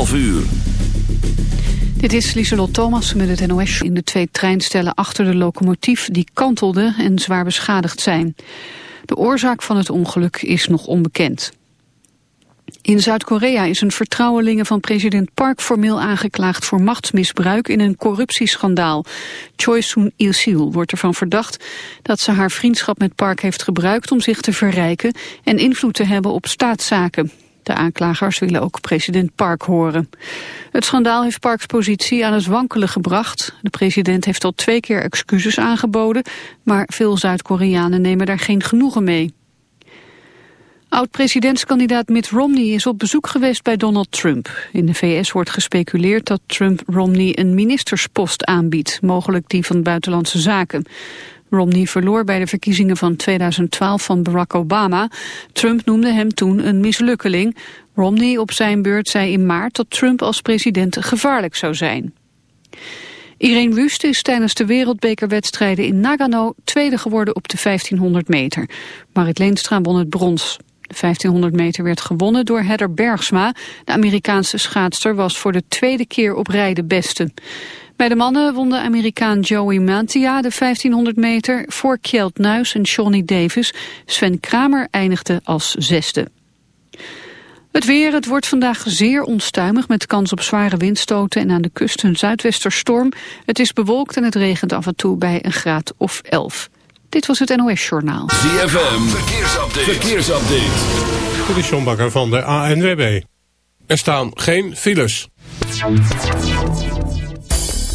11 uur. Dit is Lieselot Thomas met het NOS in de twee treinstellen achter de locomotief die kantelde en zwaar beschadigd zijn. De oorzaak van het ongeluk is nog onbekend. In Zuid-Korea is een vertrouwelinge van president Park formeel aangeklaagd voor machtsmisbruik in een corruptieschandaal. Choi Soon-il-sil wordt ervan verdacht dat ze haar vriendschap met Park heeft gebruikt om zich te verrijken en invloed te hebben op staatszaken. De aanklagers willen ook president Park horen. Het schandaal heeft Parks positie aan het wankelen gebracht. De president heeft al twee keer excuses aangeboden, maar veel Zuid-Koreanen nemen daar geen genoegen mee. Oud-presidentskandidaat Mitt Romney is op bezoek geweest bij Donald Trump. In de VS wordt gespeculeerd dat Trump Romney een ministerspost aanbiedt, mogelijk die van Buitenlandse Zaken. Romney verloor bij de verkiezingen van 2012 van Barack Obama. Trump noemde hem toen een mislukkeling. Romney op zijn beurt zei in maart dat Trump als president gevaarlijk zou zijn. Irene Wust is tijdens de wereldbekerwedstrijden in Nagano tweede geworden op de 1500 meter. Marit Leenstra won het brons. De 1500 meter werd gewonnen door Heather Bergsma. De Amerikaanse schaatster was voor de tweede keer op rij de beste. Bij de mannen won de Amerikaan Joey Mantia de 1500 meter... voor Kjeld Nuis en Johnny Davis. Sven Kramer eindigde als zesde. Het weer, het wordt vandaag zeer onstuimig met kans op zware windstoten en aan de kust een zuidwesterstorm. Het is bewolkt en het regent af en toe bij een graad of 11. Dit was het NOS Journaal. ZFM, verkeersupdate. verkeersupdate. Dit is Bakker van de ANWB. Er staan geen files.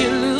you lose.